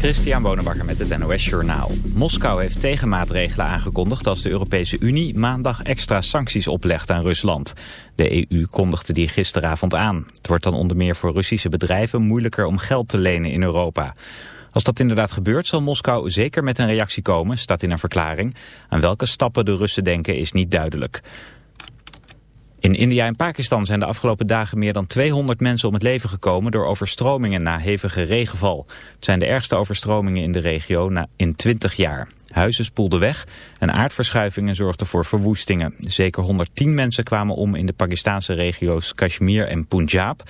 Christian Bonenbakker met het NOS Journaal. Moskou heeft tegenmaatregelen aangekondigd als de Europese Unie maandag extra sancties oplegt aan Rusland. De EU kondigde die gisteravond aan. Het wordt dan onder meer voor Russische bedrijven moeilijker om geld te lenen in Europa. Als dat inderdaad gebeurt zal Moskou zeker met een reactie komen, staat in een verklaring. Aan welke stappen de Russen denken is niet duidelijk. In India en Pakistan zijn de afgelopen dagen meer dan 200 mensen om het leven gekomen door overstromingen na hevige regenval. Het zijn de ergste overstromingen in de regio na in 20 jaar. Huizen spoelden weg en aardverschuivingen zorgden voor verwoestingen. Zeker 110 mensen kwamen om in de Pakistanse regio's Kashmir en Punjab.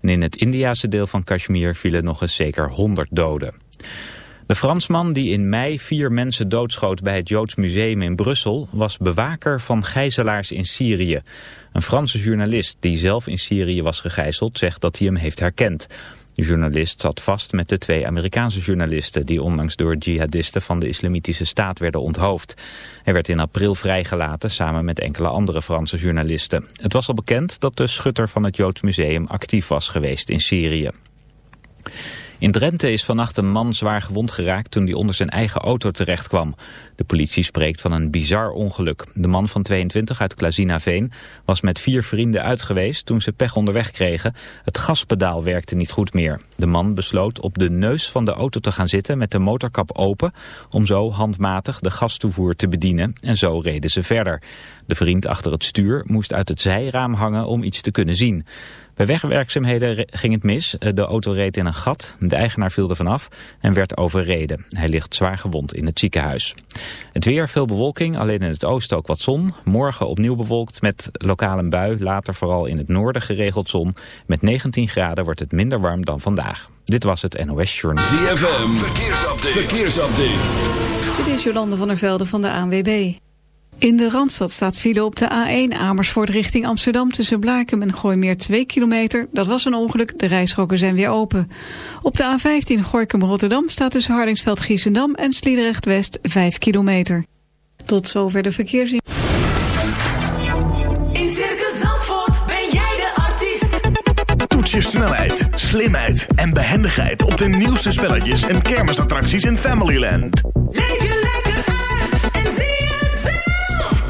En in het Indiase deel van Kashmir vielen nog eens zeker 100 doden. De Fransman die in mei vier mensen doodschoot bij het Joods Museum in Brussel... was bewaker van gijzelaars in Syrië. Een Franse journalist die zelf in Syrië was gegijzeld zegt dat hij hem heeft herkend. De journalist zat vast met de twee Amerikaanse journalisten... die onlangs door jihadisten van de Islamitische Staat werden onthoofd. Hij werd in april vrijgelaten samen met enkele andere Franse journalisten. Het was al bekend dat de schutter van het Joods Museum actief was geweest in Syrië. In Drenthe is vannacht een man zwaar gewond geraakt toen hij onder zijn eigen auto terecht kwam. De politie spreekt van een bizar ongeluk. De man van 22 uit Klazinaveen was met vier vrienden uit geweest toen ze pech onderweg kregen. Het gaspedaal werkte niet goed meer. De man besloot op de neus van de auto te gaan zitten met de motorkap open... om zo handmatig de gastoevoer te bedienen en zo reden ze verder. De vriend achter het stuur moest uit het zijraam hangen om iets te kunnen zien. Bij wegwerkzaamheden ging het mis. De auto reed in een gat. De eigenaar viel er vanaf en werd overreden. Hij ligt zwaar gewond in het ziekenhuis. Het weer, veel bewolking, alleen in het oosten ook wat zon. Morgen opnieuw bewolkt met lokaal een bui. Later vooral in het noorden geregeld zon. Met 19 graden wordt het minder warm dan vandaag. Dit was het NOS Journal. ZFM, verkeersupdate. verkeersupdate. Dit is Jolande van der Velde van de ANWB. In de Randstad staat file op de A1 Amersfoort richting Amsterdam... tussen Blaakem en Gooimeer 2 kilometer. Dat was een ongeluk, de rijstroken zijn weer open. Op de A15 Gorkum-Rotterdam staat tussen Hardingsveld-Giessendam... en Sliedrecht-West 5 kilometer. Tot zover de verkeersin. In Circus Zandvoort ben jij de artiest. Toets je snelheid, slimheid en behendigheid... op de nieuwste spelletjes en kermisattracties in Familyland. Leef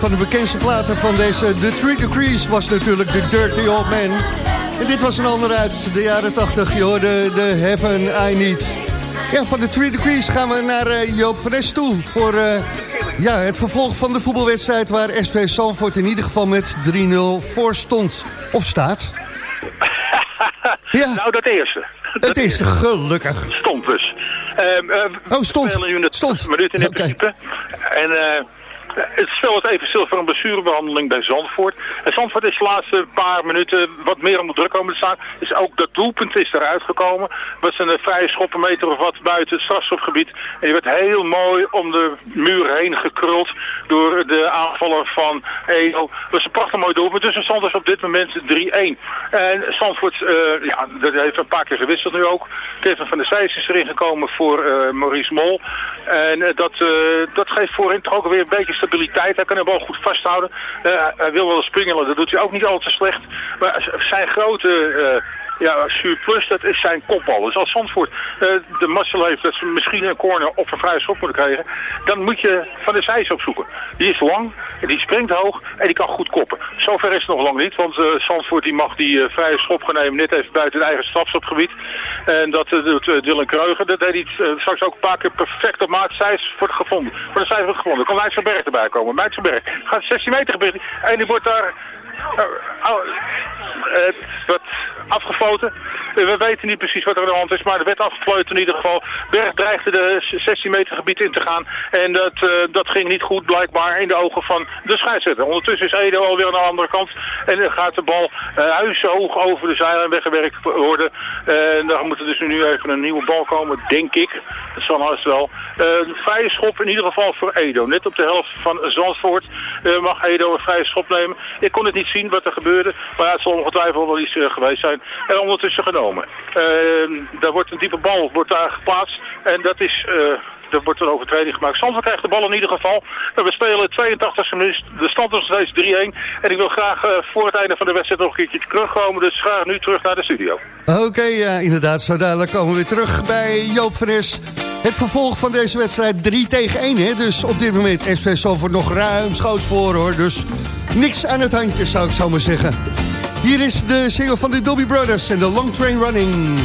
Van de bekendste platen van deze The Three Degrees was natuurlijk The Dirty Old Man. En dit was een ander uit de jaren 80. Je hoorde The Heaven I Need. Ja, van de Three Degrees gaan we naar eh, Joop van Es toe. Voor eh, ja, het vervolg van de voetbalwedstrijd... waar SV Zandvoort in ieder geval met 3-0 voor stond. Of staat. Ja, Nou, dat eerste. het is gelukkig. Stond dus. Ehm, eh, Oh, stond. Stond. minuten in Oké. principe. En eh, het spel is even stil voor een blessurebehandeling bij Zandvoort. En Zandvoort is de laatste paar minuten wat meer onder druk komen te staan. Dus ook dat doelpunt is eruit gekomen. Is een eh, vrije schop een meter of wat buiten het strafschopgebied. En die werd heel mooi om de muur heen gekruld door de aanvaller van Edo. Is een prachtig mooi doelpunt. Dus Zandvoort is op dit moment 3-1. En Zandvoort eh, ja, dat heeft een paar keer gewisseld nu ook. Kevin van der Zijs is erin gekomen voor eh, Maurice Mol. En eh, dat, eh, dat geeft voorin toch ook weer een beetje stabiliteit. Hij kan de bal goed vasthouden. Eh, hij wil wel springelen, dat doet hij ook niet al te slecht. Maar zijn grote... ja, surplus, dat is zijn kopbal. Dus als Zandvoort eh, de mazzel heeft dat ze misschien een corner of een vrije schop moeten krijgen, dan moet je Van de Zijs opzoeken. Die is lang, die springt hoog en die kan goed koppen. Zover is het nog lang niet, want eh Zandvoort die mag die eh, vrije schop gaan nemen net even buiten het eigen strafschopgebied. En dat doet Dylan Kreuger. Dat deed hij straks ook een paar keer perfect op maat. Zijs wordt gevonden. Voor de Zijs wordt gevonden. Er kan Leidsenberg erbij komen. Leidsenberg gaat 16 meter gebied en die wordt daar oh, het wordt afgefloten. Eh, We weten niet precies wat er aan de hand is, maar er werd afgefloten in ieder geval. Berg dreigde de 16 meter gebied in te gaan. En dat, eh, dat ging niet goed blijkbaar in de ogen van de scheidsrechter. Ondertussen is Edo alweer aan de andere kant. En dan gaat de bal uh, huishoog over de zijlijn weggewerkt worden. En dan moet er dus nu even een nieuwe bal komen, denk ik. Dat zal haast wel. Eh, een vrije schop in ieder geval voor Edo. Net op de helft van Zandvoort eh, mag Edo een vrije schop nemen. Ik kon het niet zien wat er gebeurde. Maar het zal ongetwijfeld wel iets eh, geweest zijn. En ondertussen genomen. Eh, daar wordt een diepe bal wordt daar geplaatst. En dat is... eh, er wordt een overtreding gemaakt. Zandvoort krijgt de bal in ieder geval. We spelen 82 minuut. De stand is steeds 3-1. En ik wil graag eh, voor het einde van de wedstrijd nog een keertje terugkomen. Dus graag nu terug naar de studio. Oké, ja, inderdaad. Zo dadelijk komen we weer terug bij Joop Es. Het vervolg van deze wedstrijd 3 tegen 1. Hè? Dus op dit moment SV Zandvoort nog ruim schoots voor hoor. Dus niks aan het handje zou ik zo maar zeggen. Hier is de single van de Dobby Brothers en de Long Train Running.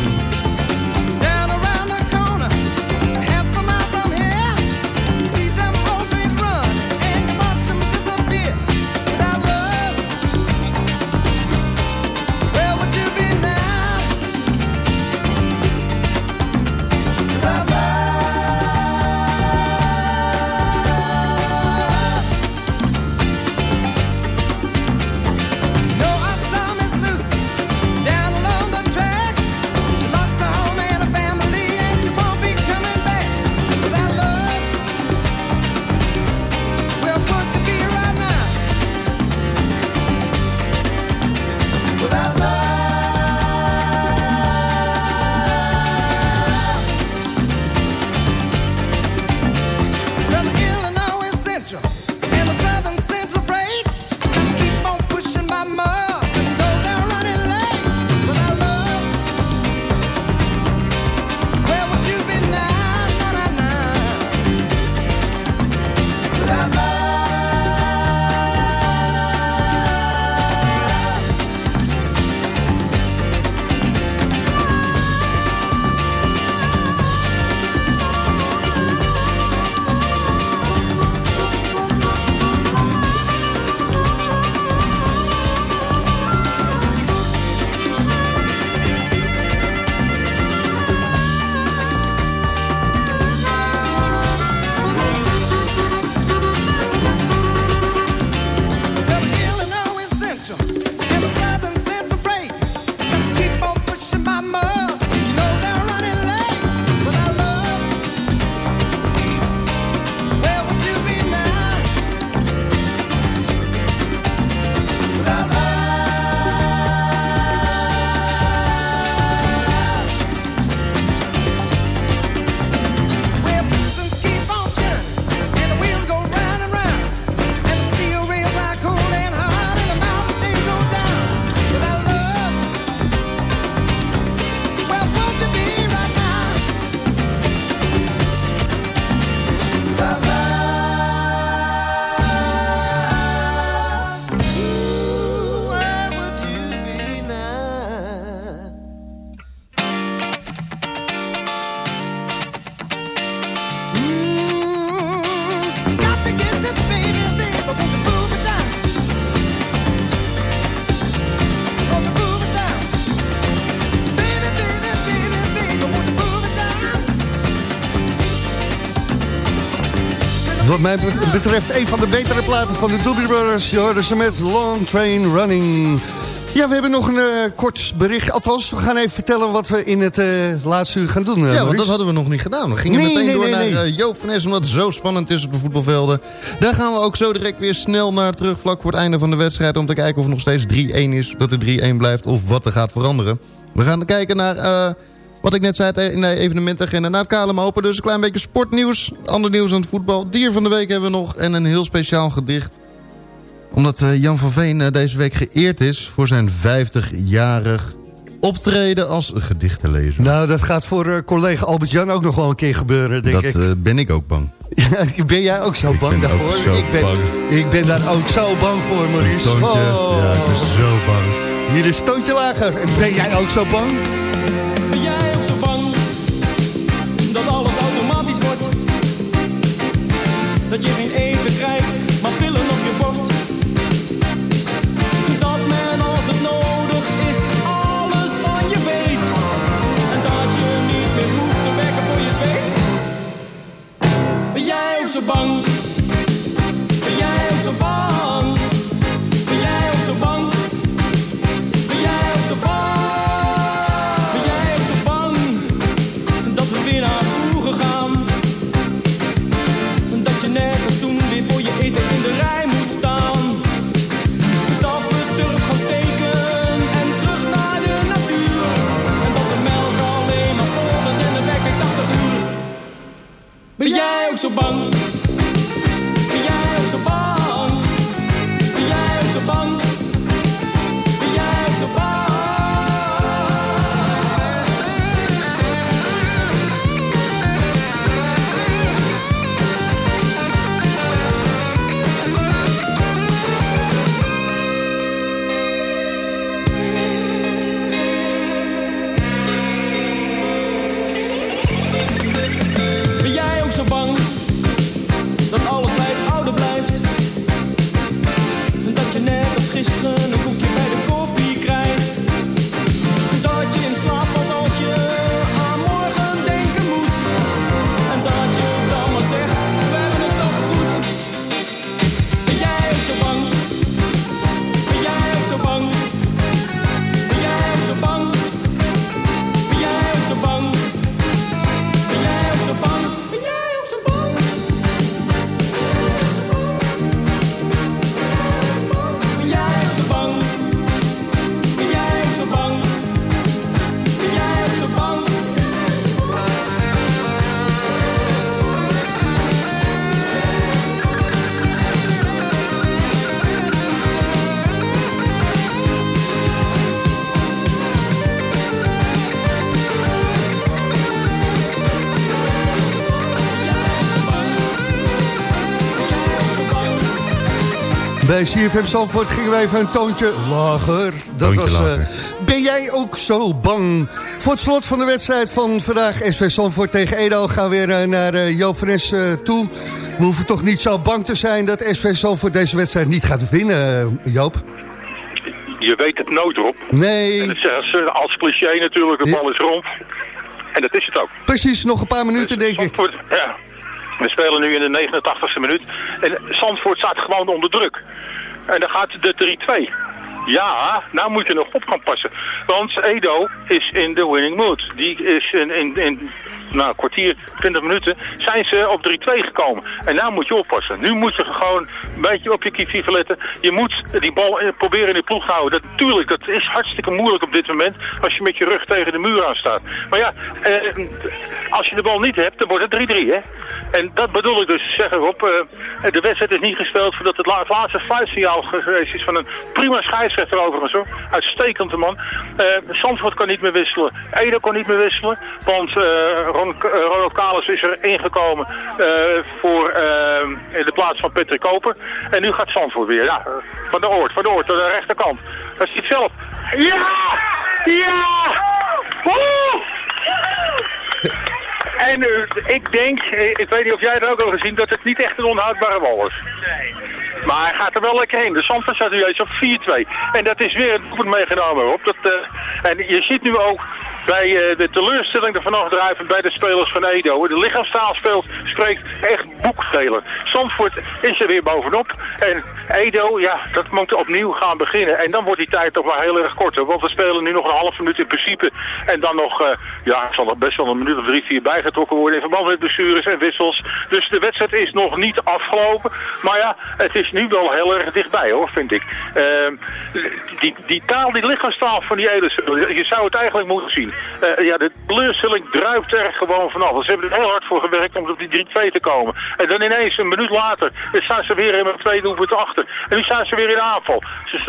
Mij betreft een van de betere platen van de Doobie Brothers. Je hoorde ze met Long Train Running. Ja, we hebben nog een eh, kort bericht. Althans, we gaan even vertellen wat we in het eh, laatste uur gaan doen. eh, Ja, want dat hadden we nog niet gedaan. We gingen Nee, meteen nee, door nee, naar eh, Joop van Essen, omdat het zo spannend is op de voetbalvelden. Daar gaan we ook zo direct weer snel naar terug, vlak voor het einde van de wedstrijd... om te kijken of het nog steeds 3-1 is, dat het 3-1 blijft of wat er gaat veranderen. We gaan kijken naar eh, wat ik net zei in de evenementagenda, naar het KLM Open. Dus een klein beetje sportnieuws, ander nieuws aan het voetbal. Dier van de week hebben we nog en een heel speciaal gedicht omdat eh, Jan van Veen eh, deze week geëerd is voor zijn 50-jarig optreden als gedichtenlezer. Nou, dat gaat voor eh, collega Albert-Jan ook nog wel een keer gebeuren, denk dat ik. eh, ben ik ook bang. ben jij ook zo bang daarvoor? zo ik, ben, bang. ik ben daar ook zo bang voor, Maurice. Toontje, Oh. ja, ik ben zo bang. Hier is Toontje Lager. En ben jij ook zo bang? Dat je geen eten krijgt, maar pillen op je bord. Dat men als het nodig is alles van je weet. En dat je niet meer hoeft te werken voor je zweet. Ben jij ook zo bang? Bij CFM Zandvoort gingen we even een toontje lager. Dat Toontje was, eh, ben jij ook zo bang? Voor het slot van de wedstrijd van vandaag SV Zandvoort tegen Edo... gaan we weer eh, naar eh, Joop van Es eh, toe. We hoeven toch niet zo bang te zijn dat SV Zandvoort deze wedstrijd niet gaat winnen, eh, Joop? Je weet het nooit erop. En Nee, als cliché natuurlijk, de Ja. bal is rond. En dat is het ook. precies, nog een paar minuten denk ik. Ja. We spelen nu in de 89ste minuut. En Zandvoort staat gewoon onder druk. En dan gaat de 3-2. Ja, nou moet je nog op gaan passen. Want Edo is in de winning mood. Die is in, in, in nou, een kwartier, 20 minuten, zijn ze op 3-2 gekomen. En nou moet je oppassen. Nu moet je gewoon een beetje op je kievier letten. Je moet die bal proberen in de ploeg te houden. Dat, tuurlijk, dat is hartstikke moeilijk op dit moment als je met je rug tegen de muur aan staat. Maar ja, eh, als je de bal niet hebt, dan wordt het 3-3, hè. En dat bedoel ik dus, zeg erop. eh, de wedstrijd is niet gespeeld voordat het, la het laatste fluitsignaal geweest is van een prima scheidsrechter overigens, hoor. Uitstekend de man. Eh Zandvoort kan niet meer wisselen. Edo kan niet meer wisselen, want eh Ron, eh, Ronald Kalis is er ingekomen eh, voor eh, in de plaats van Patrick Koper. En nu gaat Zandvoort weer, ja, van de Oort, van de Oort, aan de rechterkant. Dat ziet zelf. Ja! Ja! En eh, ik denk, eh, ik weet niet of jij het ook al gezien, dat het niet echt een onhoudbare bal is. Maar hij gaat er wel lekker heen. De Zandvoort staat nu eens op 4-2. En dat is weer een goed meegenomen op. Dat, eh, en je ziet nu ook bij de teleurstelling ervan afdrijven bij de spelers van Edo. De lichaamstaal speelt, spreekt echt boekvelen. Zandvoort is er weer bovenop. En Edo, ja, dat moet opnieuw gaan beginnen. En dan wordt die tijd toch wel heel erg kort. hoor. Want we spelen nu nog een half minuut in principe. En dan nog, ja, zal er best wel een minuut of drie, vier bijgetrokken worden in verband met blessures en wissels. Dus de wedstrijd is nog niet afgelopen. Maar ja, het is nu wel heel erg dichtbij hoor, vind ik. Ehm, die, die taal, die lichaamstaal van die Eders, je zou het eigenlijk moeten zien. Eh, ja, de teleurstelling druipt er gewoon vanaf. Ze hebben er heel hard voor gewerkt om op die 3-2 te komen. En dan ineens, een minuut later, staan ze weer in een twee doelpunten achter. En nu staan ze weer in aanval.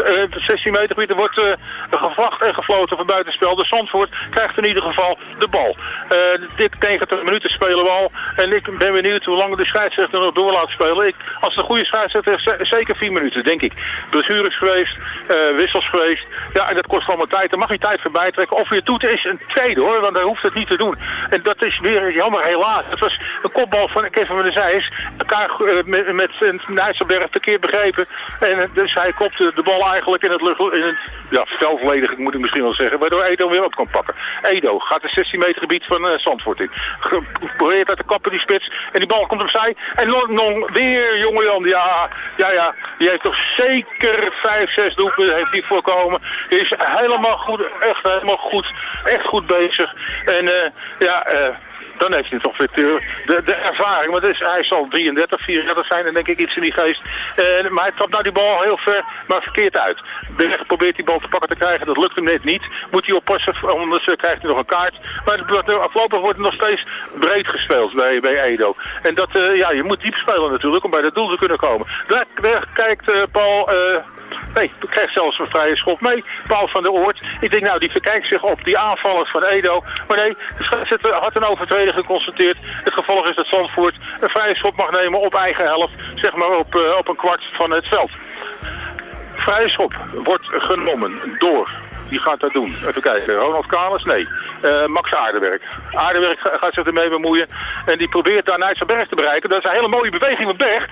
Eh, 16 meter gebied, er wordt uh, gevlacht en gefloten van buitenspel. De Zandvoort krijgt in ieder geval de bal. Eh dik 90 minuten spelen we al. En ik ben benieuwd hoe lang de scheidsrechter nog door laat spelen. Ik, als een goede scheidsrechter zeker 4 minuten, denk ik. Blessures geweest, eh, wissels geweest. Ja, en dat kost allemaal tijd. Daar mag je tijd voorbij trekken. Of je doet is een tweede hoor, want hij hoeft het niet te doen. En dat is weer jammer helaas. Het was een kopbal van Kevin van der Zijs. Elkaar eh, met, met Nijsselberg verkeerd begrepen. En dus hij kopte de bal eigenlijk in het, lucht, in het ja, veldvolledig moet ik misschien wel zeggen. Waardoor Edo weer op kan pakken. Edo gaat de 16 meter gebied van Zandvoort in. Ge- Probeert uit te kappen die spits. En die bal komt opzij. En nog, nog weer jonge Jan. Ja, ja, ja. Die heeft toch zeker 5, 6 doelpunten heeft hij voorkomen. Die is helemaal goed. Echt helemaal goed. Echt goed bezig. En eh, ja... eh dan heeft hij toch weer de, ervaring. Want dus, hij zal 33, 34 zijn en denk ik iets in die geest. Eh, maar hij trapt nou die bal heel ver, maar verkeerd uit. Berg probeert die bal te pakken te krijgen, dat lukt hem net niet. Moet hij oppassen, anders eh, krijgt hij nog een kaart. Maar het wordt, het nog steeds breed gespeeld bij, bij Edo. En dat, eh, ja, je moet diep spelen natuurlijk om bij dat doel te kunnen komen. Daar, kijkt Paul... Nee, ik krijg zelfs een vrije schop mee. Paul van der Oort. Ik denk, nou, die verkijkt zich op die aanvallers van Edo. Maar nee, scheidsrechter had een overtreding geconstateerd. Het gevolg is dat Zandvoort een vrije schop mag nemen op eigen helft. Zeg maar op, eh, op een kwart van het veld. Vrije schop wordt genomen door... Wie gaat dat doen? Even kijken. Ronald Kalis? Nee. Eh, Max. Aardewerk ga- gaat zich ermee bemoeien. En die probeert daar Nijtselberg te bereiken. Dat is een hele mooie beweging van Berg.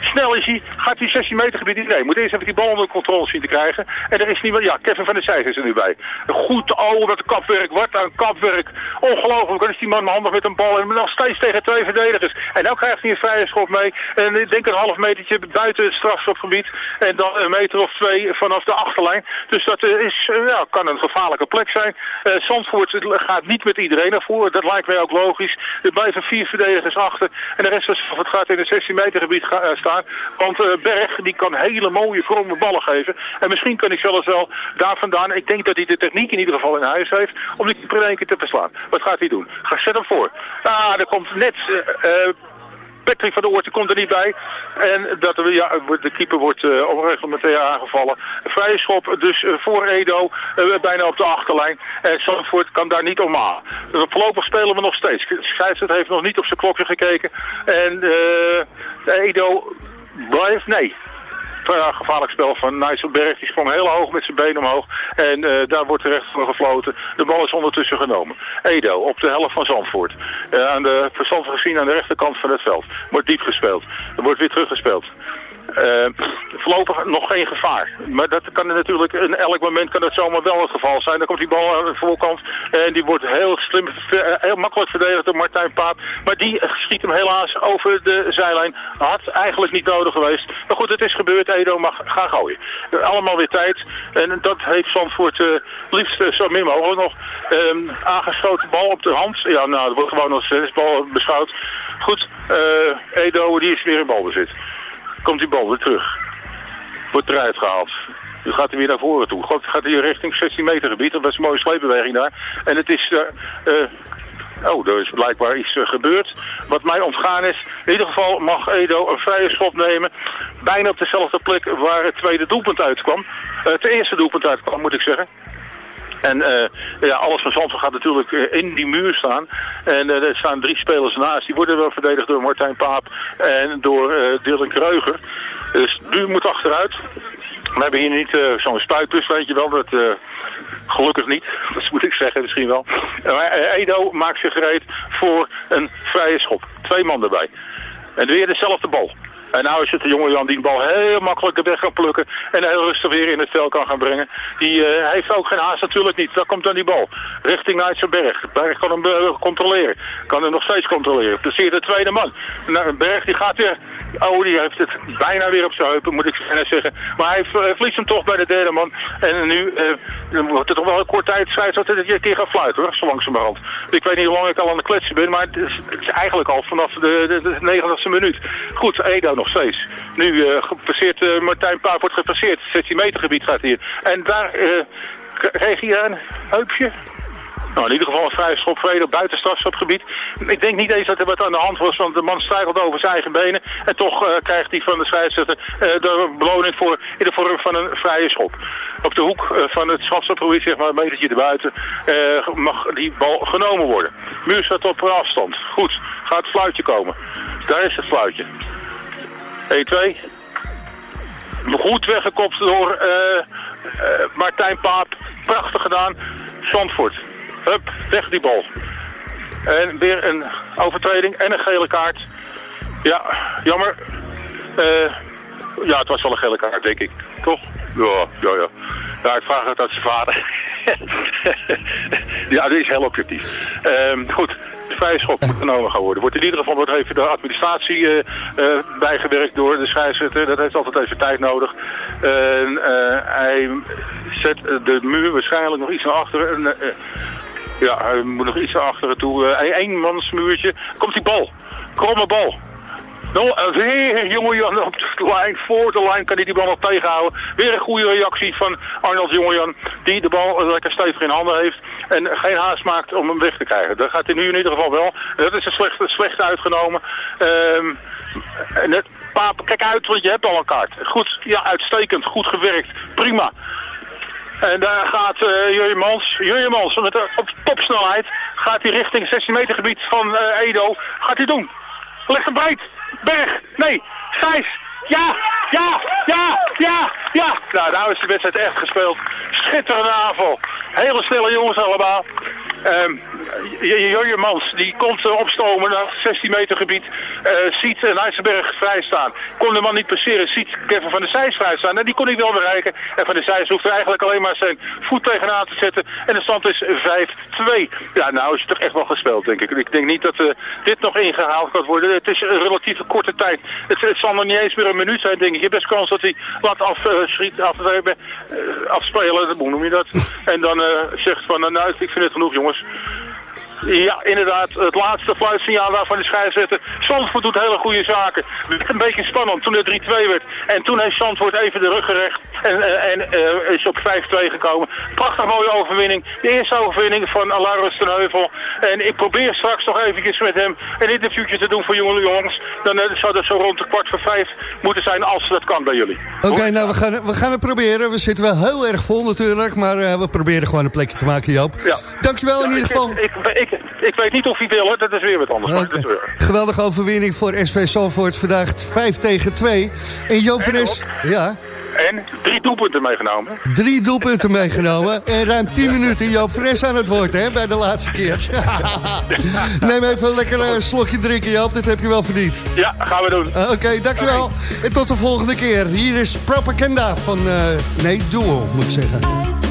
Snel is hij, gaat hij 16 meter gebied in. Nee, moet eerst even die bal onder controle zien te krijgen. En er is niemand, ja, Kevin van der Zijs is er nu bij. Goed, oh, wat kapwerk, wat een kapwerk. Ongelooflijk, dan is die man handig met een bal en nog steeds tegen twee verdedigers. En nu krijgt hij een vrije schop mee. En ik denk een half metertje buiten het strafschopgebied. En dan een meter of twee vanaf de achterlijn. Dus dat eh, is, eh, ja, kan een gevaarlijke plek zijn. Eh Zandvoort gaat niet met iedereen naar voren. Dat lijkt mij ook logisch. Er blijven vier verdedigers achter. En de rest van het gaat in het 16 meter gebied eh. Want eh, Berg die kan hele mooie kromme ballen geven. En misschien kan ik zelfs wel daar vandaan. Ik denk dat hij de techniek in ieder geval in huis heeft. Om die keeper keer te verslaan. Wat gaat hij doen? Ga zet hem voor. Ah, er komt net... eh, eh, Patrick van der Oort die komt er niet bij. En dat, ja, de keeper wordt uh, onreglementair aangevallen. Vrije schop dus eh, voor Edo, eh, bijna op de achterlijn. En Zandvoort kan daar niet om aan. Dus voorlopig spelen we nog steeds. Scheidsrechter heeft nog niet op zijn klokje gekeken. En eh, Edo blijft, nee, gevaarlijk spel van Nijsselberg. Die sprong heel hoog met zijn been omhoog. En eh, daar wordt terecht voor gefloten. De bal is ondertussen genomen. Edo op de helft van Zandvoort. Eh, aan de verstand gezien aan de rechterkant van het veld. Wordt diep gespeeld. Wordt weer teruggespeeld. Eh, voorlopig nog geen gevaar. Maar dat kan natuurlijk, in elk moment kan dat zomaar wel het geval zijn. Dan komt die bal aan de voorkant en die wordt heel slim, heel makkelijk verdedigd door Martijn Paap. Maar die schiet hem helaas over de zijlijn. Had eigenlijk niet nodig geweest. Maar goed, het is gebeurd. Edo mag gaan gooien. Allemaal weer tijd. En dat heeft Zandvoort eh, liefst eh, zo min mogelijk nog. Ehm, aangeschoten bal op de hand. Ja, nou, dat wordt gewoon als tennisbal beschouwd. Goed, eh, Edo die is weer in balbezit komt die bal weer terug. Wordt eruit gehaald. Nu gaat hij weer naar voren toe. God, gaat hij richting 16 meter gebied. Dat was een mooie sleepbeweging daar. En het is... eh, oh, er is blijkbaar iets eh, gebeurd. Wat mij ontgaan is. In ieder geval mag Edo een vrije schop nemen. Bijna op dezelfde plek waar het tweede doelpunt uitkwam. Het eerste doelpunt uitkwam, moet ik zeggen. En eh, ja, alles van Zandvoort gaat natuurlijk eh, in die muur staan. En eh, er staan drie spelers naast. Die worden wel verdedigd door Martijn Paap en door eh Dylan Kreuger. Dus nu moet achteruit. We hebben hier niet zo'n spuitbus, weet je wel. Dat, gelukkig niet, dat moet ik zeggen misschien wel. Maar Edo maakt zich gereed voor een vrije schop. Twee man erbij. En weer dezelfde bal. En nou is het de jonge Jan die de bal heel makkelijk weg kan plukken en heel rustig weer in het veld kan gaan brengen. Die eh, heeft ook geen haast natuurlijk niet. Daar komt dan die bal. Richting Nijtsenberg. Berg kan hem eh, controleren. Kan hem nog steeds controleren. Plezier de tweede man. Nou, Berg die gaat weer... Oh, die heeft het bijna weer op zijn heupen, moet ik zeggen. Maar hij v- verliest hem toch bij de derde man. En nu eh, wordt het toch wel een kort tijd dat hij een keer gaat fluiten, hoor, zo langzamerhand. Ik weet niet hoe lang ik al aan de kletsen ben, maar het is, eigenlijk al vanaf de, de, de 90ste minuut. Goed, Edo nog steeds. Nu eh, gepasseerd, eh, Martijn Paap wordt gepasseerd. 16 meter gebied gaat hier. En daar eh, kreeg hij een heupje. Nou, in ieder geval een vrije schop vrede buiten strafschopgebied. Ik denk niet eens dat er wat aan de hand was, want de man struikelt over zijn eigen benen. En toch krijgt hij van de scheidsrechter eh, de beloning voor in de vorm van een vrije schop. Op de hoek van het strafschopgebied, zeg maar een metertje erbuiten, mag die bal genomen worden. Muur staat op afstand. Goed, gaat het fluitje komen. Daar is het fluitje. 1-2. Goed weggekopt door eh, eh, Martijn Paap. Prachtig gedaan. Zandvoort. Hup, weg die bal. En weer een overtreding en een gele kaart. Ja, jammer. Eh, ja, het was wel een gele kaart, denk ik. Toch? Ja, ja, ja. Ja, ik vraag het aan zijn vader. ja, dit is heel objectief. Ehm, goed, de vrije schop moet genomen gaan worden. Wordt in ieder geval wordt even de administratie eh, eh, bijgewerkt door de scheidsrechter. Dat heeft altijd even tijd nodig. Eh, hij zet de muur waarschijnlijk nog iets naar achteren. En, ja, hij moet nog iets naar achteren toe. Een eenmansmuurtje. Komt die bal. Kromme bal. Nou, eh, weer jonge Jan op de lijn, voor de lijn kan hij die bal nog tegenhouden. Weer een goede reactie van Arnold Jongejan, die de bal eh, lekker stevig in handen heeft en geen haast maakt om hem weg te krijgen. Dat gaat hij nu in ieder geval wel. Dat is een slechte, slechte uitgenomen. Ehm, en het, paap, kijk uit, want je hebt al een kaart. Goed, ja, uitstekend, goed gewerkt, prima. En daar gaat eh Jurjen Mans, Jurjen Mans met, eh, op topsnelheid gaat hij richting 16 meter gebied van eh, Edo. Gaat hij doen. Ligt hem breed. Berg. Nee. Gijs. Ja. Ja. Ja. Ja. Ja. Nou, nou is de wedstrijd echt gespeeld. Schitterende aanval. Hele snelle jongens allemaal. Jurjen Mans, die komt eh, opstomen naar het 16 meter gebied. eh, ziet uh, Nijsselberg vrij staan. Kon de man niet passeren. Ziet Kevin van der Zijs vrij staan. En die kon hij wel bereiken. En van der Zijs hoeft er eigenlijk alleen maar zijn voet tegenaan te zetten. En de stand is 5-2. Ja, nou is het toch echt wel gespeeld, denk ik. Ik denk niet dat eh, dit nog ingehaald kan worden. Het is een relatief korte tijd. Het, het zal nog niet eens meer een minuut zijn, denk ik. Je hebt best kans dat hij laat af, eh, schiet, af, eh, afspelen. Hoe noem je dat? En dan eh, zegt van, nou, ik vind het genoeg, jongens. Ja, inderdaad. Het laatste fluitsignaal daarvan de scheidsrechter. Zandvoort doet hele goede zaken. Het werd een beetje spannend toen het 3-2 werd. En toen heeft Zandvoort even de rug gerecht. En, eh, en eh, is op 5-2 gekomen. Prachtig mooie overwinning. De eerste overwinning van Alarus ten Heuvel. En ik probeer straks nog eventjes met hem een interviewtje te doen voor jonge jongens. Dan eh, zou dat zo rond de kwart voor vijf moeten zijn als dat kan bij jullie. Oké, nou we gaan, we gaan het proberen. We zitten wel heel erg vol natuurlijk, maar we proberen gewoon een plekje te maken, Joop. Ja. Dankjewel in ieder geval. Ik, ik, ik, weet niet of hij wil, hoor. dat is weer wat anders. is weer- Geweldige overwinning voor SV Zandvoort. Vandaag 5 tegen 2. En Joop van Es, ja, En drie doelpunten meegenomen. drie doelpunten meegenomen. En ruim 10 minuten Joop aan het woord hè, bij de laatste keer. Neem even een lekker eh, slokje drinken Joop, dat heb je wel verdiend. Ja, gaan we doen. Uh, Oké, dankjewel. En tot de volgende keer. Hier is Propaganda van... eh, nee, Duo, moet ik zeggen.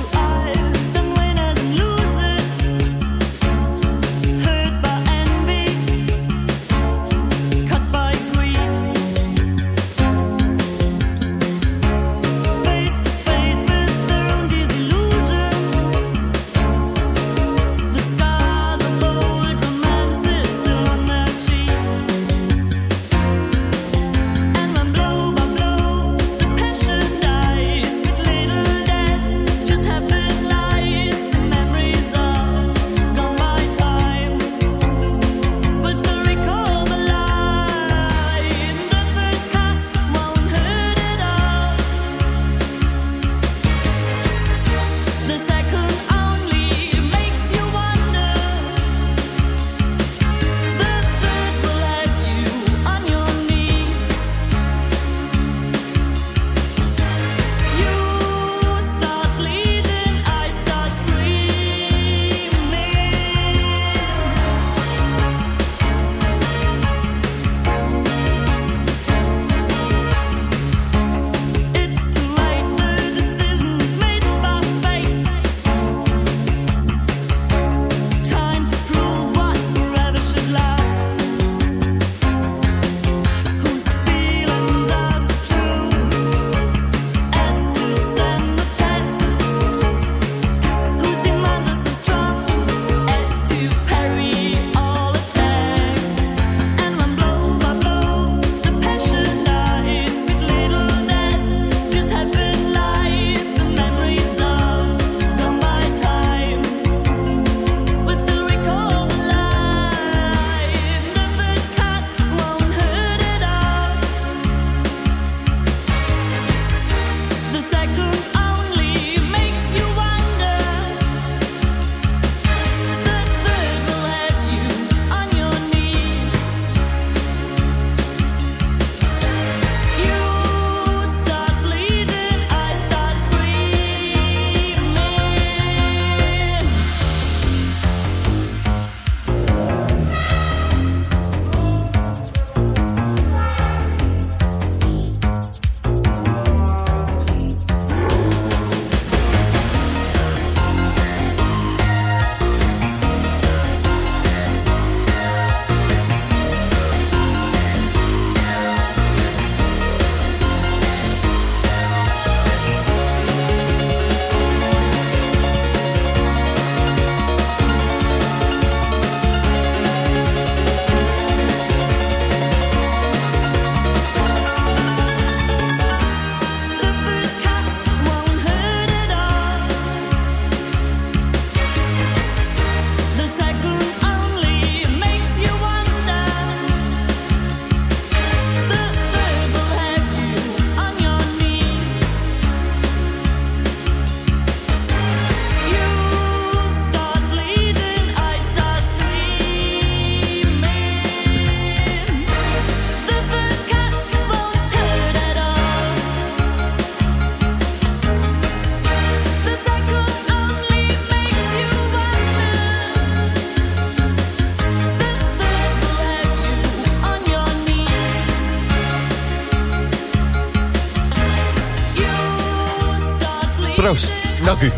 Dank u.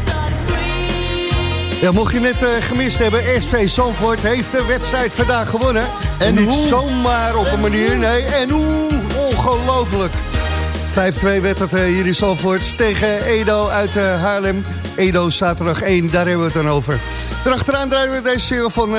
Ja, mocht je net eh, gemist hebben, SV Zandvoort heeft de wedstrijd vandaag gewonnen. En, niet zomaar op een manier, nee, en hoe ongelooflijk. 5-2 werd het eh, hier in Zandvoort tegen Edo uit eh, Haarlem. Edo zaterdag 1, daar hebben we het dan over. Erachteraan draaien we deze serie van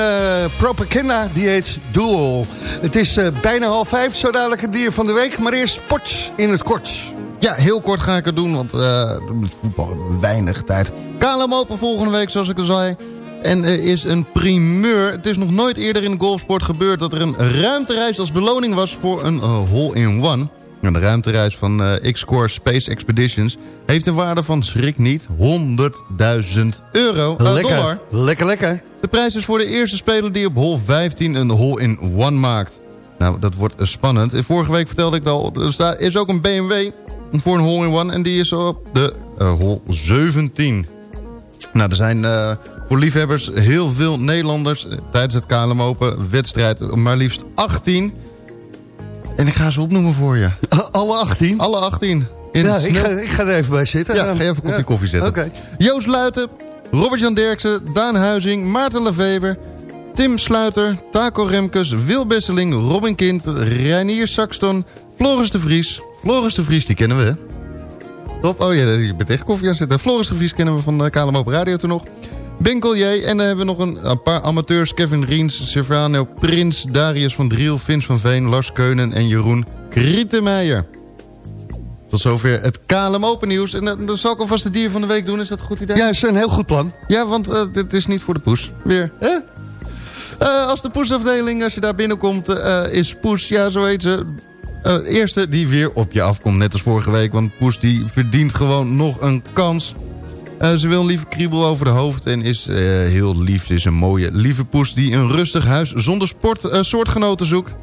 Propaganda, die heet Duel. Het is bijna half vijf, zo dadelijk het dier van de week. Maar eerst sport in het kort. Ja, heel kort ga ik het doen, want eh met voetbal hebben we weinig tijd. KLM Open volgende week, zoals ik al zei. En er is een primeur. Het is nog nooit eerder in de golfsport gebeurd... dat er een ruimtereis als beloning was voor een eh, hole-in-one. De ruimtereis van eh, X-Core Space Expeditions... heeft een waarde van, schrik niet, 100.000 euro. eh, dollar. lekker, lekker. De prijs is voor de eerste speler die op hole 15 een hole-in-one maakt. Nou, dat wordt eh, spannend. En Vorige week vertelde ik al, er is ook een BMW voor een hole-in-one... en die is op de eh, hole 17. Nou, er zijn eh, voor liefhebbers heel veel Nederlanders... eh, tijdens het KLM Open wedstrijd, maar liefst 18. En ik ga ze opnoemen voor je. Alle 18? Alle 18. In Ja, ik ga, ik ga er even bij zitten. ja, ga even een kopje Ja. koffie zetten. Oké. Joost Luiten, Robert-Jan Derksen, Daan Huizing, Maarten Levever... Tim Sluiter, Taco Remkes, Wil Besseling, Robin Kind, Reinier Saxton... Floris de Vries. Floris de Vries, die kennen we, hè? Top. Oh ja, je bent echt koffie aan het zetten. Floris de Vries kennen we van de KLM Open Radio toen nog. Ben Collier. En dan hebben we nog een, een paar amateurs. Kevin Riens, Silvano Prins, Darius van Driel, Vins van Veen, Lars Keunen en Jeroen Krietenmeijer. Tot zover het KLM Open nieuws. En dan, dan zal ik alvast de dier van de week doen. Is dat een goed idee? Ja, is een heel goed plan. Ja, want eh, dit is niet voor de poes. Weer. Hè? Eh, als de poesafdeling, als je daar binnenkomt, eh, is poes, ja, zo heet ze. Eh, eerste die weer op je afkomt, net als vorige week. Want poes die verdient gewoon nog een kans. Eh, ze wil een lieve kriebel over de hoofd en is eh, heel lief. Ze is een mooie, lieve poes die een rustig huis zonder sport, soortgenoten zoekt.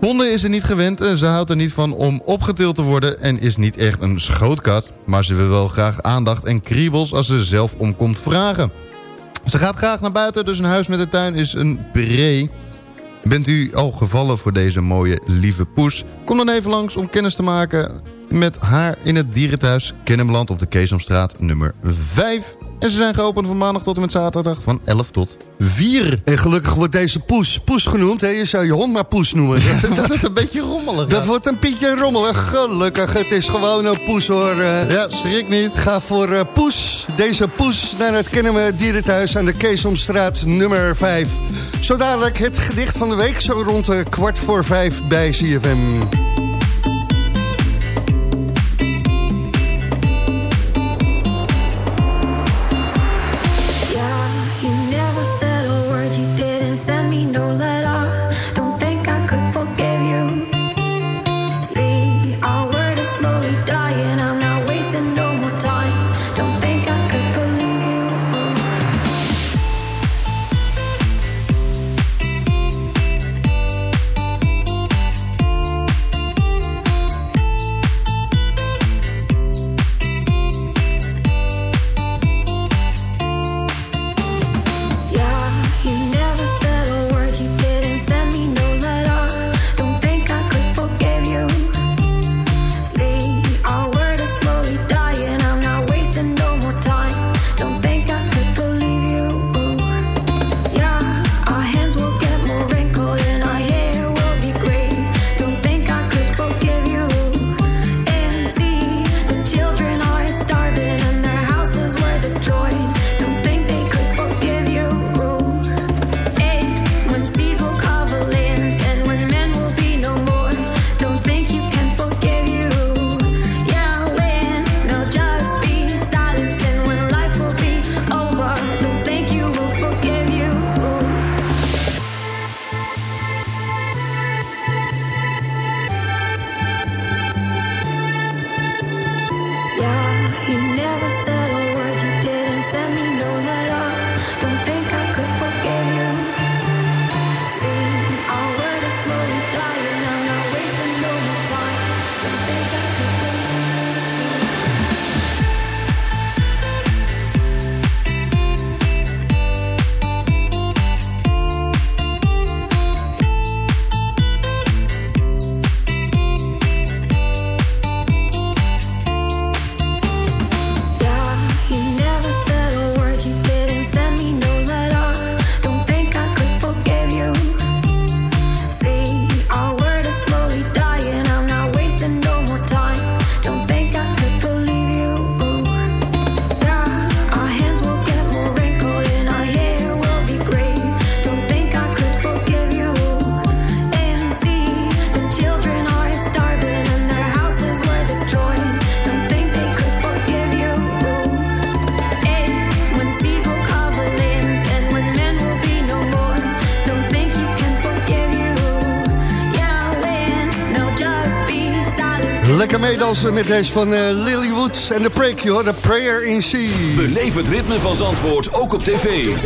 Honden is ze niet gewend en ze houdt er niet van om opgetild te worden... en is niet echt een schootkat. Maar ze wil wel graag aandacht en kriebels als ze zelf om komt vragen. Ze gaat graag naar buiten, dus een huis met een tuin is een pre. Bent u al gevallen voor deze mooie, lieve poes? Kom dan even langs om kennis te maken met haar in het dierenthuis Kennemerland op de Keesomstraat nummer 5. En ze zijn geopend van maandag tot en met zaterdag van 11 tot 4. En gelukkig wordt deze poes poes genoemd. Hè? Je zou je hond maar poes noemen. Dat, Dat is een beetje rommelig. dat wordt een pietje rommelig. Gelukkig, het is gewoon een poes hoor. eh. Ja, schrik niet. Ga voor eh, Poes, deze Poes, naar het Kennemer Dierenthuis aan de Keesomstraat nummer 5. Zo dadelijk het gedicht van de week, zo rond de kwart voor vijf bij CFM. Met deze van eh, Lily Woods en de Break, joh. The Prayer in C. Beleef het ritme van Zandvoort ook op tv.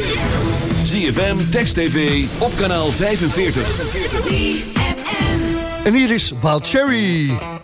ZFM, Text TV, op kanaal 45. En hier is Wild Cherry.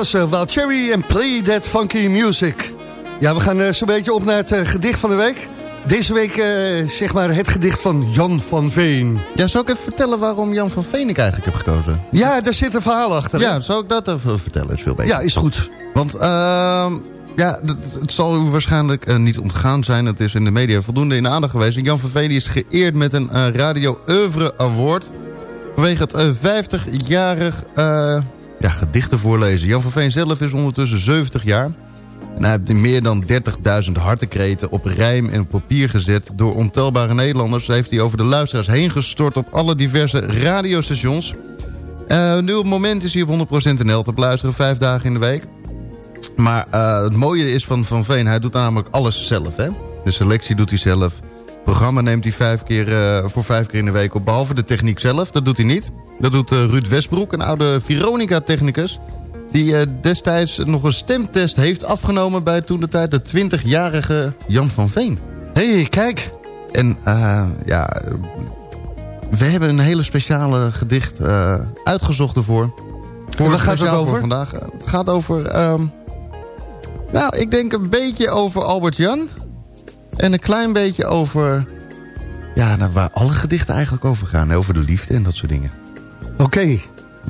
Was uh, Wild Cherry en Play That Funky Music. Ja, we gaan eh, zo'n beetje op naar het eh, gedicht van de week. Deze week zeg maar het gedicht van Jan van Veen. Ja, zou ik even vertellen waarom Jan van Veen ik eigenlijk heb gekozen? Ja, daar zit een verhaal achter. hè? Ja, zou ik dat even vertellen? Is veel beter. ja is goed. Want ehm, ja, het, zal u waarschijnlijk niet ontgaan zijn. Het is in de media voldoende in de aandacht geweest. En Jan van Veen is geëerd met een Radio Oeuvre Award. Vanwege het eh, 50-jarig eh, ja, gedichten voorlezen. Jan van Veen zelf is ondertussen 70 jaar. En hij heeft meer dan 30.000 hartekreten op rijm en papier gezet. Door ontelbare Nederlanders heeft hij over de luisteraars heen gestort op alle diverse radiostations. Eh, nu op het moment is hij op 100% NL te beluisteren, vijf dagen in de week. Maar eh, het mooie is van Van Veen, hij doet namelijk alles zelf. Hè? De selectie doet hij zelf. Het programma neemt hij vijf keer, eh, voor vijf keer in de week op. Behalve de techniek zelf, dat doet hij niet. Dat doet eh, Ruud Westbroek, een oude Veronica-technicus. Die eh, destijds nog een stemtest heeft afgenomen bij toen de tijd de 20-jarige Jan van Veen. Hé, hey, kijk. En ja, we hebben een hele speciale gedicht uitgezocht ervoor. Voor waar gaat het over? Vandaag. Het gaat over, ehm, nou, ik denk een beetje over Albert Jan. En een klein beetje over... Ja, nou, waar alle gedichten eigenlijk over gaan. Over de liefde en dat soort dingen. Oké.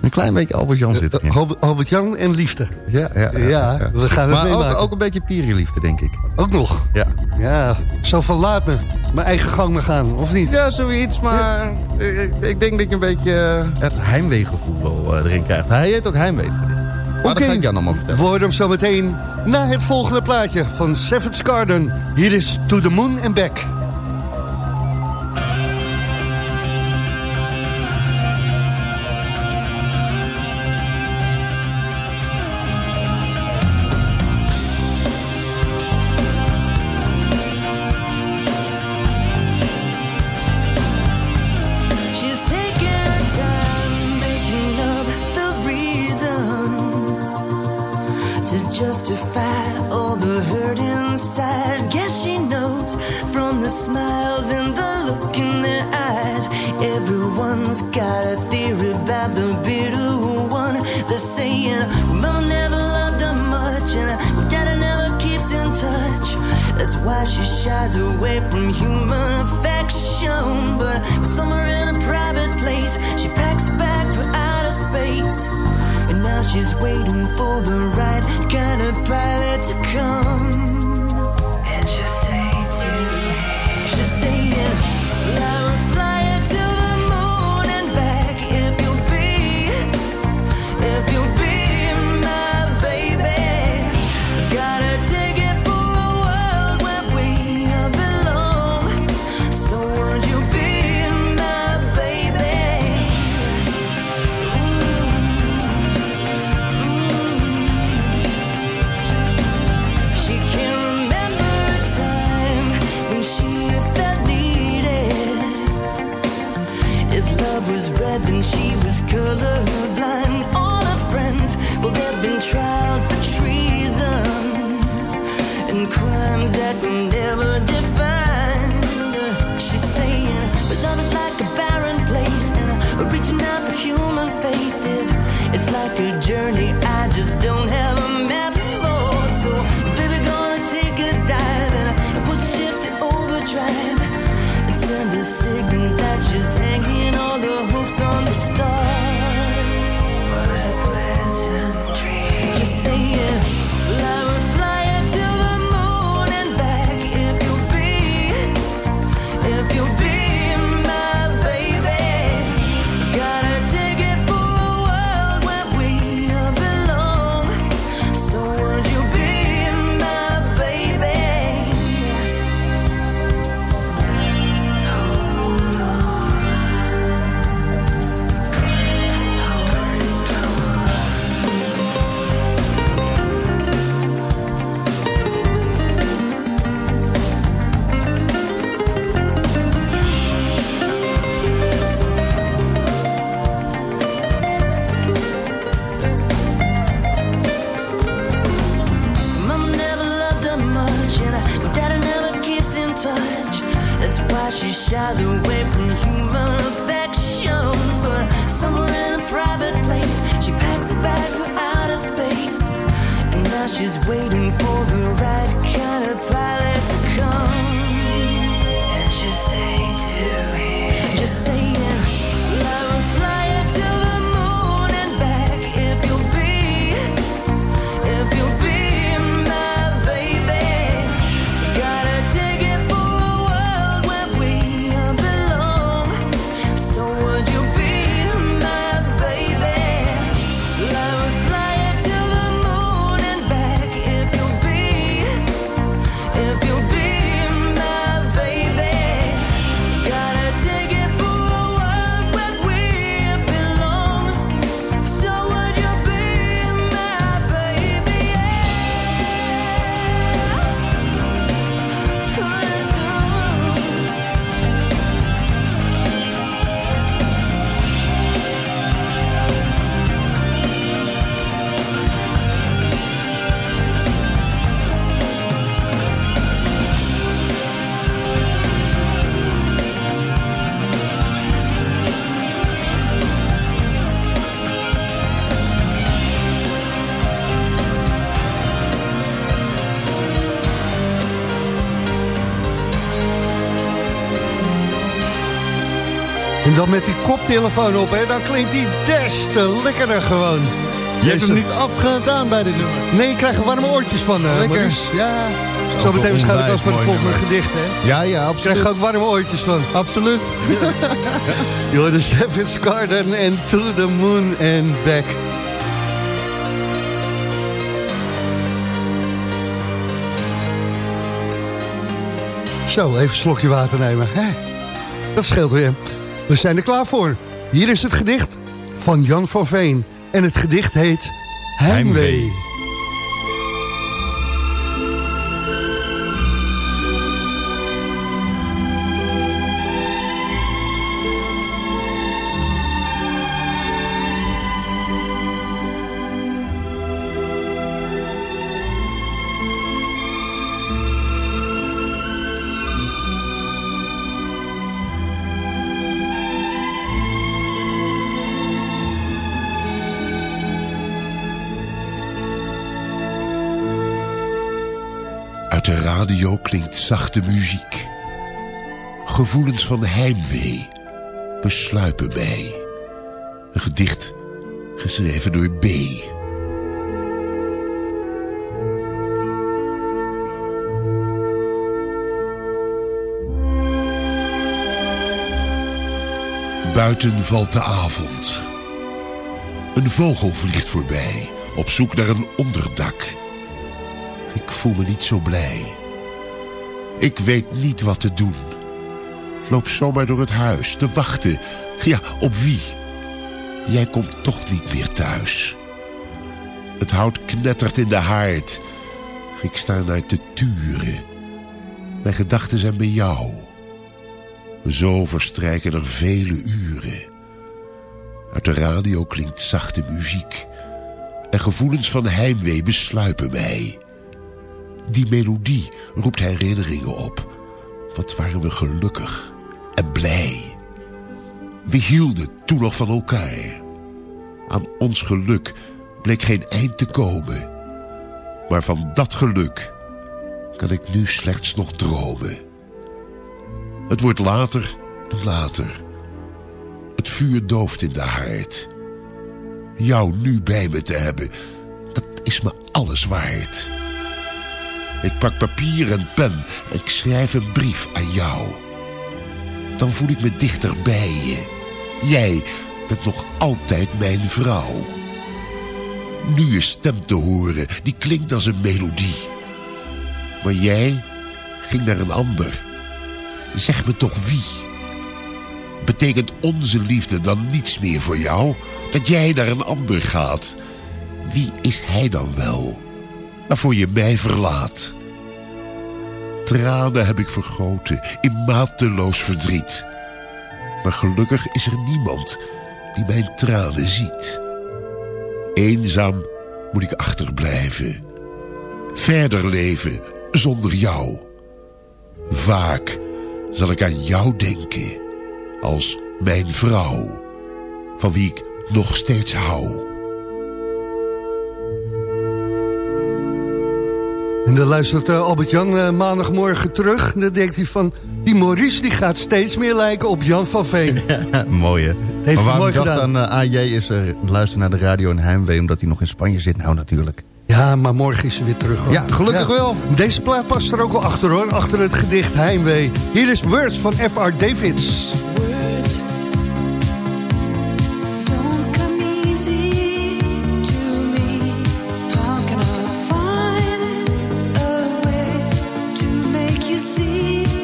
Een klein beetje Albert-Jan zit erin. Eh, Albert-Jan en liefde. Ja, ja, ja, we gaan het maar meemaken. Ook, ook een beetje pieriliefde, denk ik. Ook nog? Ja. Ja, zo van laat mijn eigen gang me gaan, of niet? Ja, zoiets, maar ik, ik, denk dat ik een beetje het heimweegevoel eh, erin krijgt. Hij heet ook heimwee. Maar okay. We horen hem zo meteen na het volgende plaatje van Seventh Garden. Hier is To The Moon and Back. she's waiting. Met die koptelefoon op, hè, dan klinkt die des te lekkerder gewoon. Je hebt hem niet afgedaan bij dit nummer. Nee, ik krijg er warme oortjes van, eh, Lekker. Maurice. Ja, ook zo meteen een waarschijnlijk als voor het volgende gedicht, hè. Ja, ja, krijg absoluut. er ook warme oortjes van. Absoluut. Je hoort de Savage Garden en To the Moon and Back. Zo, even een slokje water nemen. Hè? Dat scheelt weer. We zijn er klaar voor. Hier is het gedicht van Jan van Veen. En het gedicht heet Heimwee. Radio klinkt zachte muziek. Gevoelens van heimwee besluipen mij. Een gedicht geschreven door B. Buiten valt de avond. Een vogel vliegt voorbij, op zoek naar een onderdak. Ik voel me niet zo blij. Ik weet niet wat te doen. Loop zomaar door het huis te wachten. Ja, op wie? Jij komt toch niet meer thuis. Het hout knettert in de haard. Ik sta naar te turen. Mijn gedachten zijn bij jou. Zo verstrijken er vele uren. Uit de radio klinkt zachte muziek. En gevoelens van heimwee besluipen mij. Die melodie roept herinneringen op. Wat waren we gelukkig en blij. We hielden toen nog van elkaar. Aan ons geluk bleek geen eind te komen. Maar van dat geluk kan ik nu slechts nog dromen. Het wordt later en later. Het vuur dooft in de haard. Jou nu bij me te hebben, dat is me alles waard. Ik pak papier en pen en ik schrijf een brief aan jou. Dan voel ik me dichter bij je. Jij bent nog altijd mijn vrouw. Nu je stem te horen, die klinkt als een melodie. Maar jij ging naar een ander. Zeg me toch wie? Betekent onze liefde dan niets meer voor jou? Dat jij naar een ander gaat? Wie is hij dan wel? Waarvoor je mij verlaat? Tranen heb ik vergoten in mateloos verdriet. Maar gelukkig is er niemand die mijn tranen ziet. Eenzaam moet ik achterblijven. Verder leven zonder jou. Vaak zal ik aan jou denken als mijn vrouw, van wie ik nog steeds hou. En dan luistert eh, Albert-Jan eh, maandagmorgen terug. En dan denkt hij van, die Maurice die gaat steeds meer lijken op Jan van Veen. mooi hè. hij maar waarom mooi dacht gedaan. aan eh, AJ is er luister naar de radio in Heimwee... omdat hij nog in Spanje zit. Nou natuurlijk. Ja, maar morgen is ze weer terug. hoor. Ja, gelukkig wel. Deze plaat past er ook al achter hoor, achter het gedicht Heimwee. Hier is Words van F.R. Davids. You see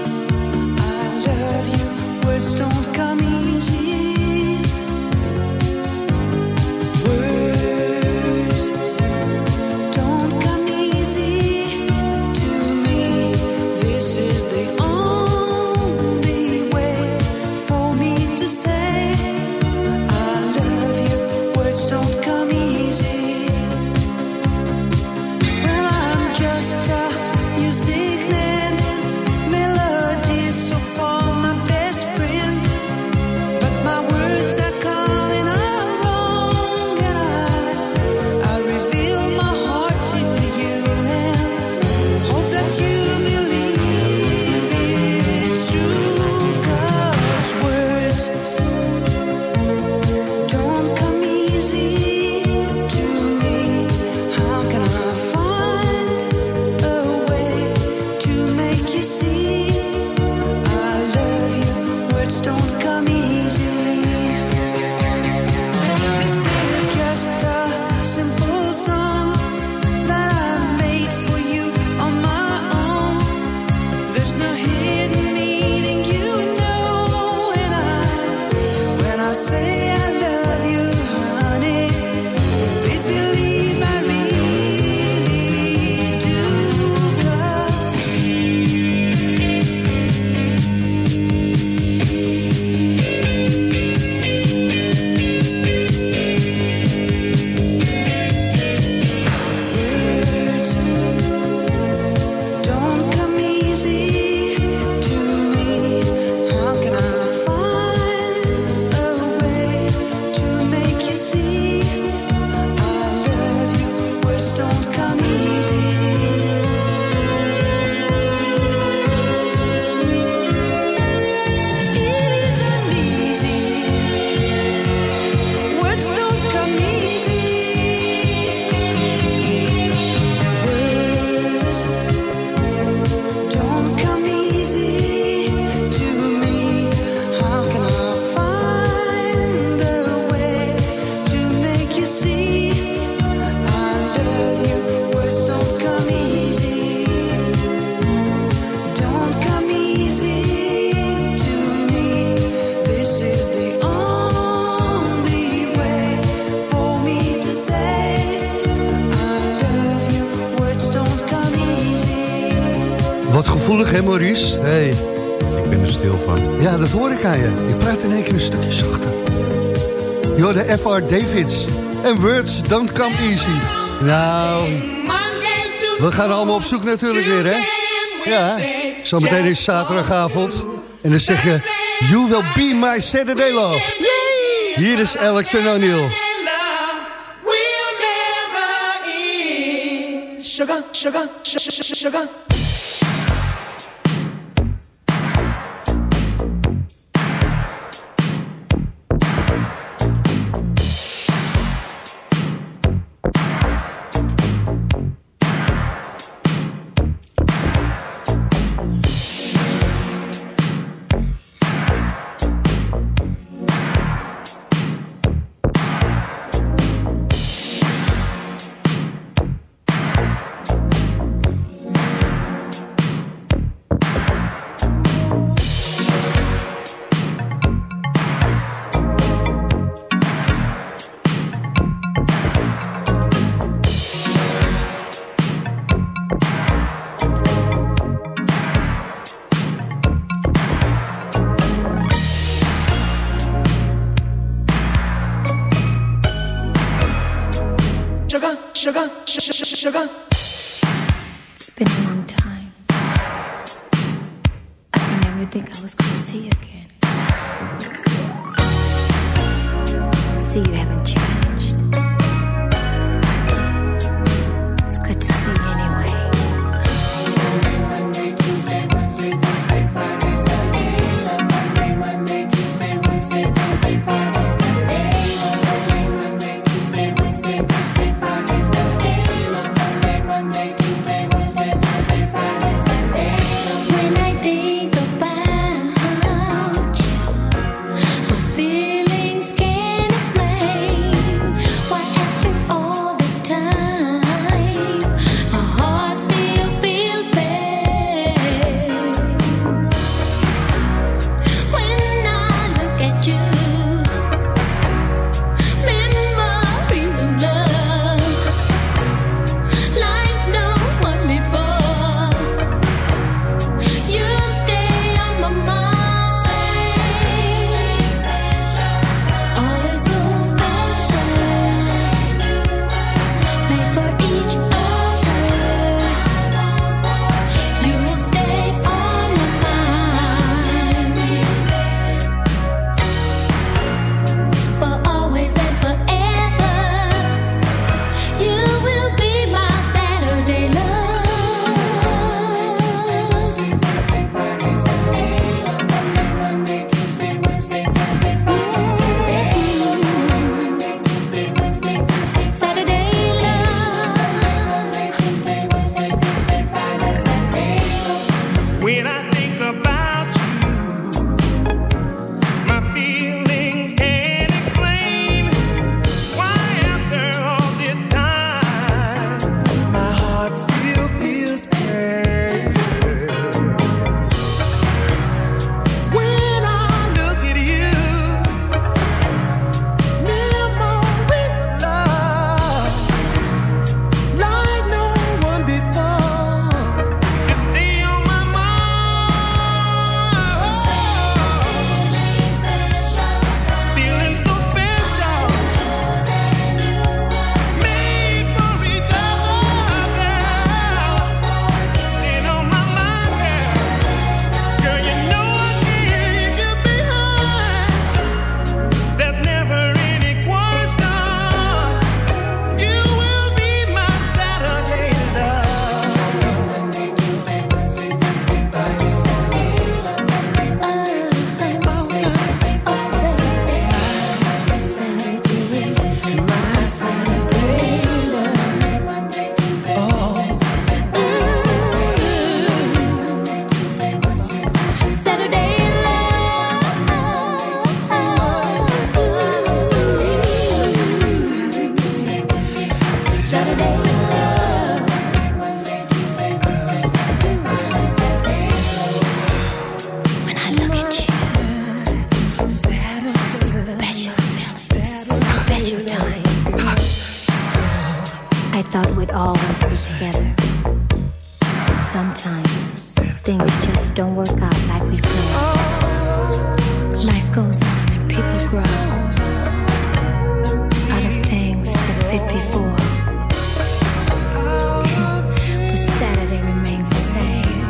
Hey. Ik ben er stil van. Ja, dat hoor ik aan je. Ik praat in één keer een stukje zachter. Yo, de F.R. Davids. En words don't come easy. Nou, we gaan allemaal op zoek natuurlijk weer, hè? Ja, zometeen is zaterdagavond. En dan zeg je, you will be my Saturday love. Hier is Alex en O'Neill. Sugar, sugar, sugar, sugar. Things just don't work out like we planned. Life goes on and people grow out of things that fit before. but Saturday remains the same.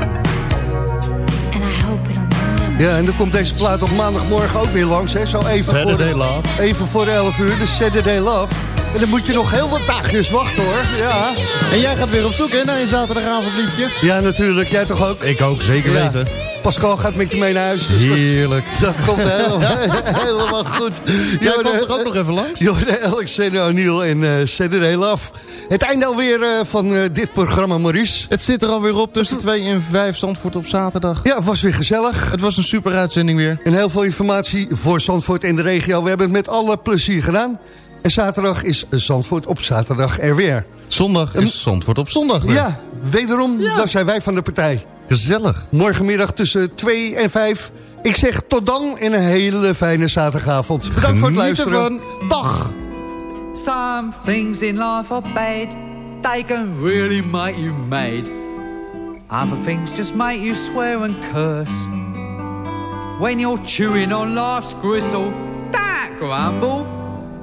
And I hope it'll never Ja, en dan komt deze plaat op maandagmorgen ook weer langs, hè? Zo even Saturday voor, Love. Even voor 11 uur, de Saturday Love. En dan moet je nog heel wat dagjes wachten, hoor. Ja, En jij gaat weer op zoek hè, naar je zaterdagavondliefje? ja natuurlijk. Jij toch ook? Ik ook, zeker Ja. weten. Pascal gaat met je mee naar huis. dus Heerlijk. Dat komt helemaal, helemaal goed. Jij komt toch ook nog even langs? Jorde Alexander O'Neill en uh, Saturday Love. Het einde alweer eh, van eh, dit programma, Maurice. Het zit er alweer op tussen 2 en 5 Zandvoort op zaterdag. Ja, het was weer gezellig. Het was een super uitzending weer. En heel veel informatie voor Zandvoort en de regio. We hebben het met alle plezier gedaan. En zaterdag is Zandvoort op zaterdag er weer. Zondag is Zandvoort op zondag. weer. Ja, wederom, daar zijn wij van de partij. Gezellig. Morgenmiddag tussen 2 en 5. Ik zeg tot dan en een hele fijne zaterdagavond. Bedankt voor het luisteren. ervan. Dag. Some things in life are bad. They can really make you mad. Other things just make you swear and curse. When you're chewing on life's gristle, don't grumble,